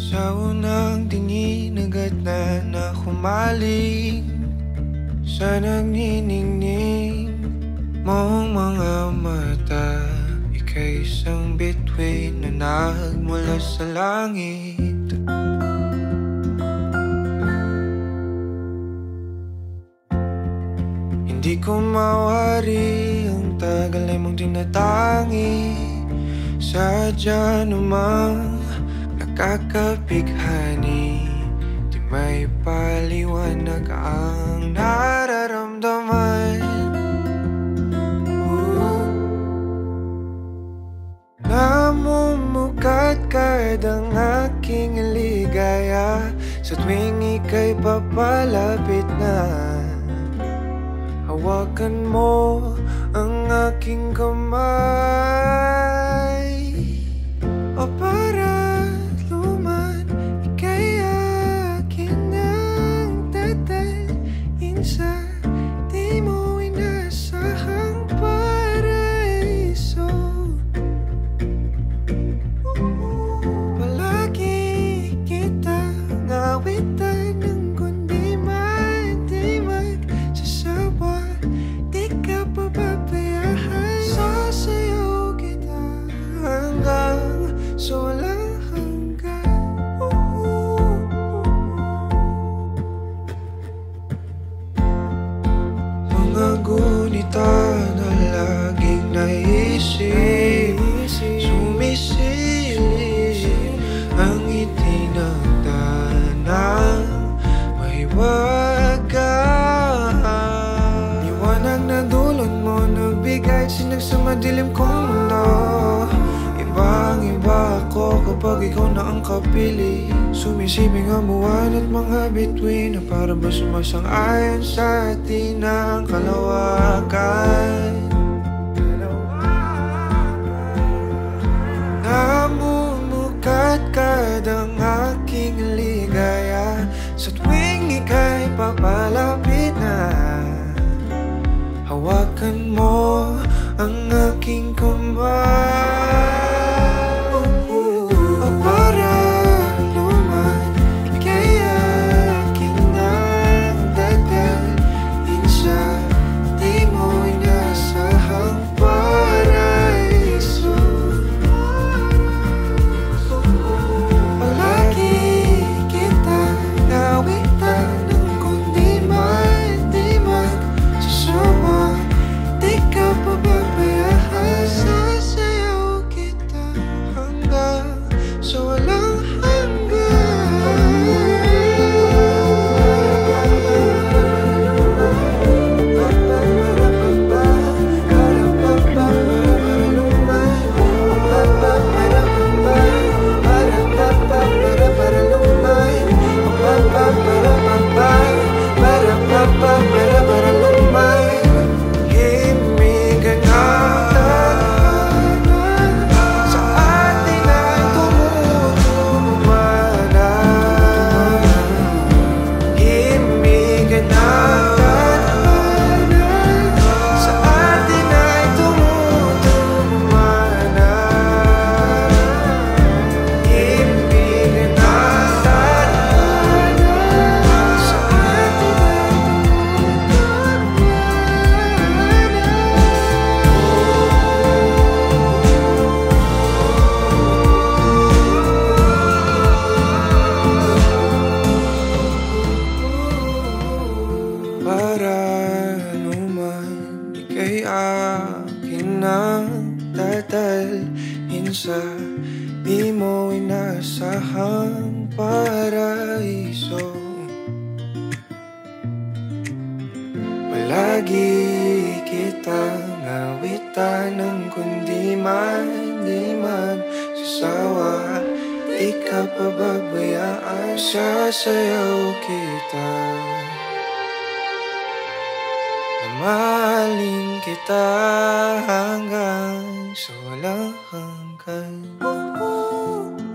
Sa unang tingin agad na nakumaling Sa nagniningning mong mga mata Ika'y isang bituin na nagmula sa langit. Hindi ko mawari ang tagal ay mong tinatangi Sadya namang nakakapighani Di may paliwanag ang nararamdaman. Ooh. Namumukat kahit ang aking ligaya Sa tuwing ika'y papalapit na. Hawakan mo ang aking kamay Di mo inasahang madilim kong mundo. Ibang iba ako kapag ikaw na ang kapili. Sumisibing ang buwan at mga bituin Na para ba sumasang-ayon sa atin ang kalawakan. Namumukat kadang aking ligaya. Sa tuwing ika'y papalapit na Hawakan mo ang aking kamay sa Di mo inasahang paraiso. Palagi kitang awitan ng kundi man Di magsasawa Di ka pababayaan Sasayaw kita Mahalin kita hanggang sa walang hanggan. Oh, oh.